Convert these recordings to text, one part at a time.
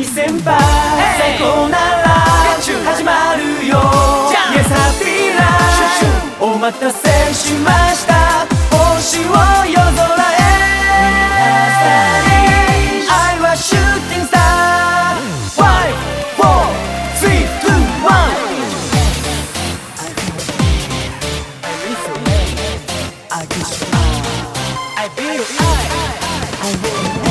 い先輩最高なら始まるよ Yes Happy Life お待たせしました星を夜空へ I was shooting star 5 4 3 2 1 I beat your eye I beat your eye I beat your eye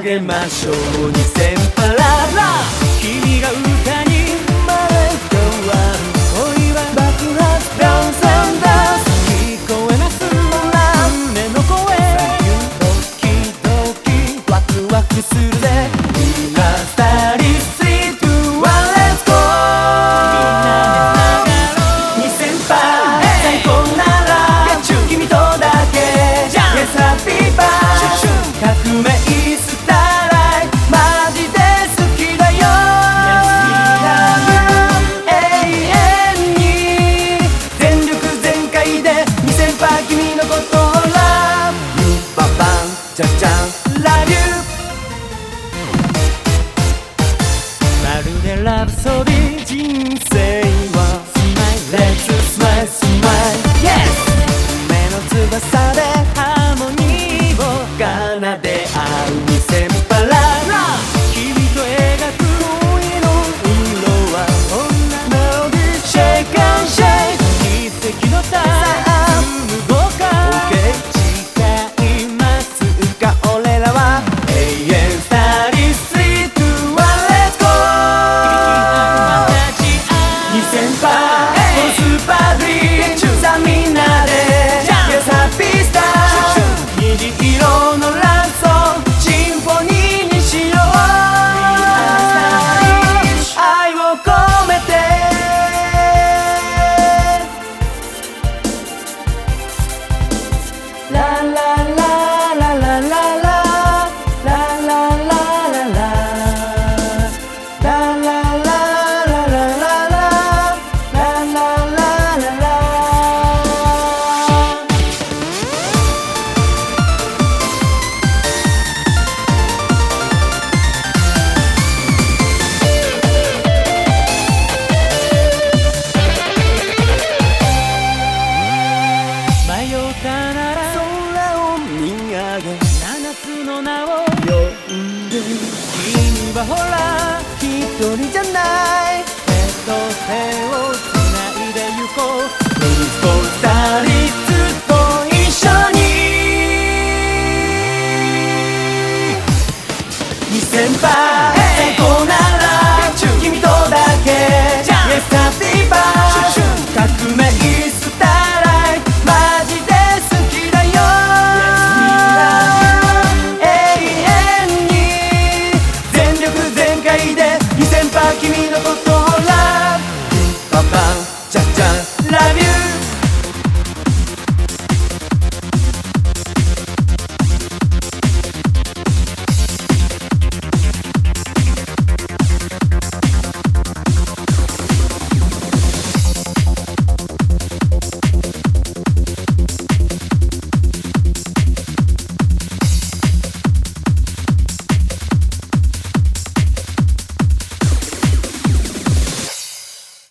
げましょう。2000パララ。君が歌選ぶそび人生スの名を呼んで君はほら一人じゃない。手と手をつないで行こう。二人と一緒に。2000倍界で2000パー君のこと